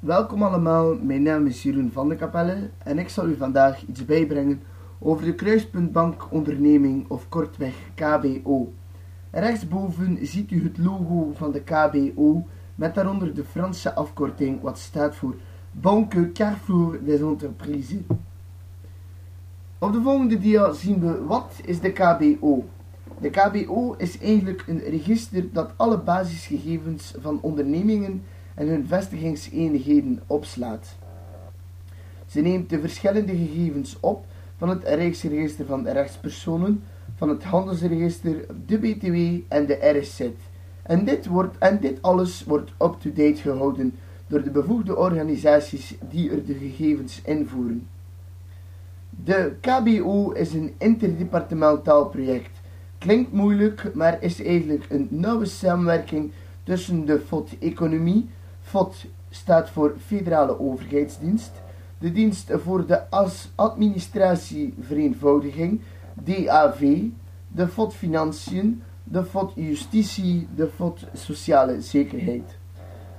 Welkom allemaal, mijn naam is Jeroen van de Kapelle en ik zal u vandaag iets bijbrengen over de Kruispuntbank Onderneming of kortweg KBO. Rechtsboven ziet u het logo van de KBO met daaronder de Franse afkorting wat staat voor Banque Carrefour des Entreprises. Op de volgende dia zien we wat is de KBO. De KBO is eigenlijk een register dat alle basisgegevens van ondernemingen en hun vestigingseenheden opslaat. Ze neemt de verschillende gegevens op van het Rijksregister van rechtspersonen, van het Handelsregister, de BTW en de RSZ. En dit, wordt, en dit alles wordt up-to-date gehouden door de bevoegde organisaties die er de gegevens invoeren. De KBO is een interdepartementaal project. Klinkt moeilijk, maar is eigenlijk een nauwe samenwerking tussen de FOD Economie, FOD staat voor Federale Overheidsdienst, de Dienst voor de Administratievereenvoudiging, DAV, de FOD Financiën, de FOD Justitie, de FOD Sociale Zekerheid.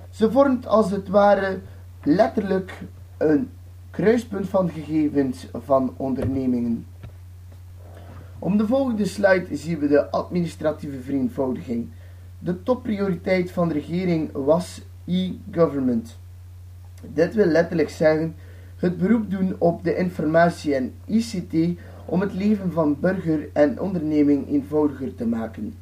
Ze vormt als het ware letterlijk een kruispunt van gegevens van ondernemingen. Om de volgende slide zien we de administratieve vereenvoudiging. De topprioriteit van de regering was e-government. Dit wil letterlijk zeggen het beroep doen op de informatie en ICT om het leven van burger en onderneming eenvoudiger te maken.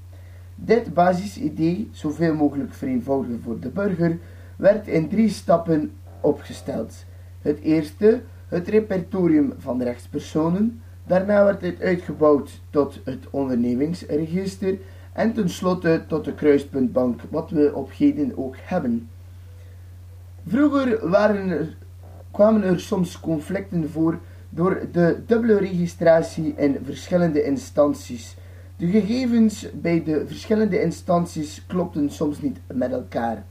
Dit basisidee, zoveel mogelijk vereenvoudigen voor de burger, werd in drie stappen opgesteld. Het eerste, het repertorium van rechtspersonen. Daarna werd dit uitgebouwd tot het ondernemingsregister en tenslotte tot de kruispuntbank, wat we op heden ook hebben. Vroeger waren kwamen er soms conflicten voor door de dubbele registratie in verschillende instanties. De gegevens bij de verschillende instanties klopten soms niet met elkaar.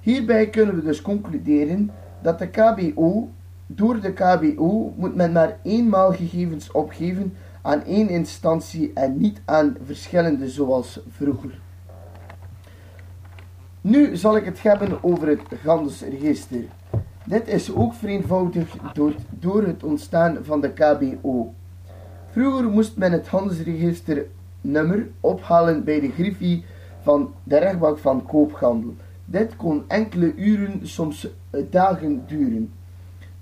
Hierbij kunnen we dus concluderen dat de KBO, door de KBO moet men maar eenmaal gegevens opgeven aan één instantie en niet aan verschillende zoals vroeger. Nu zal ik het hebben over het handelsregister. Dit is ook vereenvoudigd door, door het ontstaan van de KBO. Vroeger moest men het handelsregister nummer ophalen bij de griffie van de rechtbank van koophandel. Dit kon enkele uren, soms dagen duren.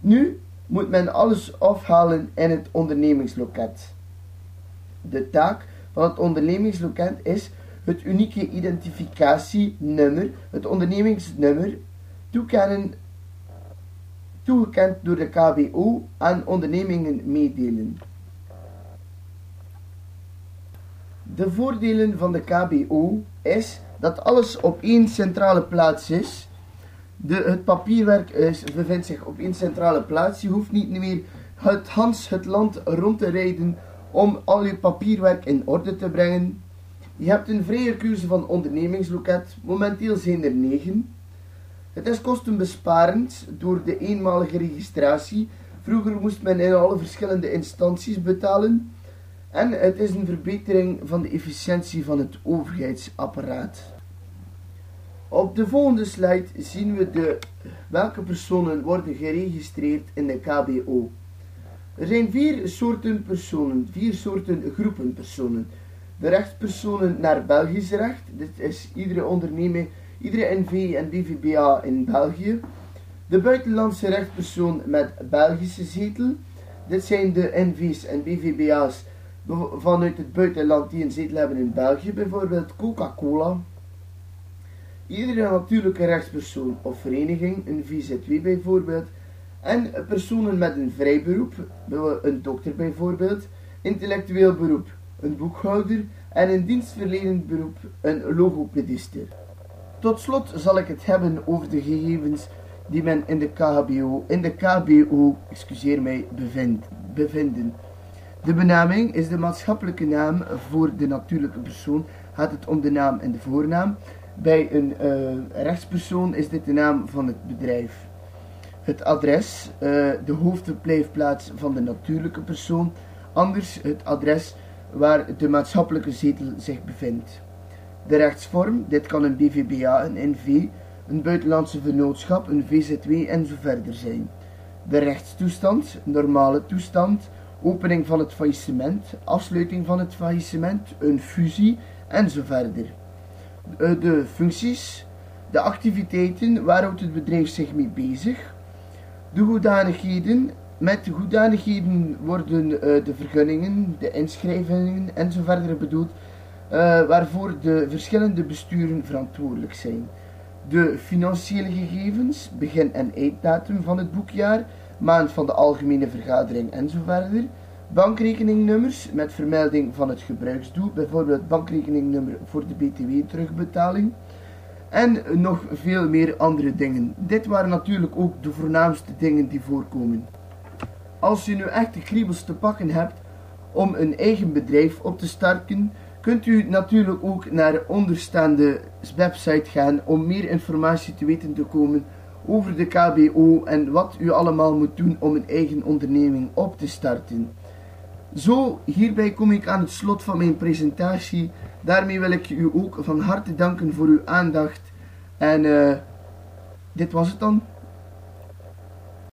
Nu moet men alles afhalen in het ondernemingsloket. De taak van het ondernemingsloket is het unieke identificatienummer, het ondernemingsnummer, toegekend door de KBO aan ondernemingen meedelen. De voordelen van de KBO is dat alles op één centrale plaats is. De, het papierwerk is, bevindt zich op één centrale plaats. Je hoeft niet meer het het land rond te rijden om al je papierwerk in orde te brengen. Je hebt een vrije keuze van ondernemingsloket. Momenteel zijn er negen. Het is kostenbesparend door de eenmalige registratie. Vroeger moest men in alle verschillende instanties betalen. En het is een verbetering van de efficiëntie van het overheidsapparaat. Op de volgende slide zien we de, welke personen worden geregistreerd in de KBO. Er zijn vier soorten personen, vier soorten groepen personen. De rechtspersonen naar Belgisch recht, dit is iedere onderneming, iedere NV en BVBA in België. De buitenlandse rechtspersoon met Belgische zetel, dit zijn de NV's en BVBA's vanuit het buitenland die een zetel hebben in België, bijvoorbeeld Coca-Cola. Iedere natuurlijke rechtspersoon of vereniging, een VZW bijvoorbeeld, en personen met een vrij beroep, een dokter bijvoorbeeld, intellectueel beroep, een boekhouder en een dienstverlenend beroep, een logopediste. Tot slot zal ik het hebben over de gegevens die men in de KBO, in de KBO, excuseer mij, bevindt, bevinden. De benaming is de maatschappelijke naam voor de natuurlijke persoon. Gaat het om de naam en de voornaam. Bij een uh, rechtspersoon is dit de naam van het bedrijf. Het adres, uh, de hoofdverblijfplaats van de natuurlijke persoon. Anders het adres waar de maatschappelijke zetel zich bevindt. De rechtsvorm, dit kan een BVBA, een NV, een buitenlandse vennootschap, een VZW en zo verder zijn. De rechtstoestand, normale toestand, opening van het faillissement, afsluiting van het faillissement, een fusie en zo verder. Eh, de functies, de activiteiten, waar houdt het bedrijf zich mee bezig, de hoedanigheden, met hoedanigheden worden uh, de vergunningen, de inschrijvingen en zo verder bedoeld, uh, waarvoor de verschillende besturen verantwoordelijk zijn. De financiële gegevens, begin- en einddatum van het boekjaar, maand van de algemene vergadering en zo verder. Bankrekeningnummers met vermelding van het gebruiksdoel, bijvoorbeeld bankrekeningnummer voor de btw-terugbetaling. En nog veel meer andere dingen. Dit waren natuurlijk ook de voornaamste dingen die voorkomen. Als je nu echt de kriebels te pakken hebt om een eigen bedrijf op te starten, kunt u natuurlijk ook naar de onderstaande website gaan om meer informatie te weten te komen over de KBO en wat u allemaal moet doen om een eigen onderneming op te starten. Zo, hierbij kom ik aan het slot van mijn presentatie. Daarmee wil ik u ook van harte danken voor uw aandacht. En uh, dit was het dan.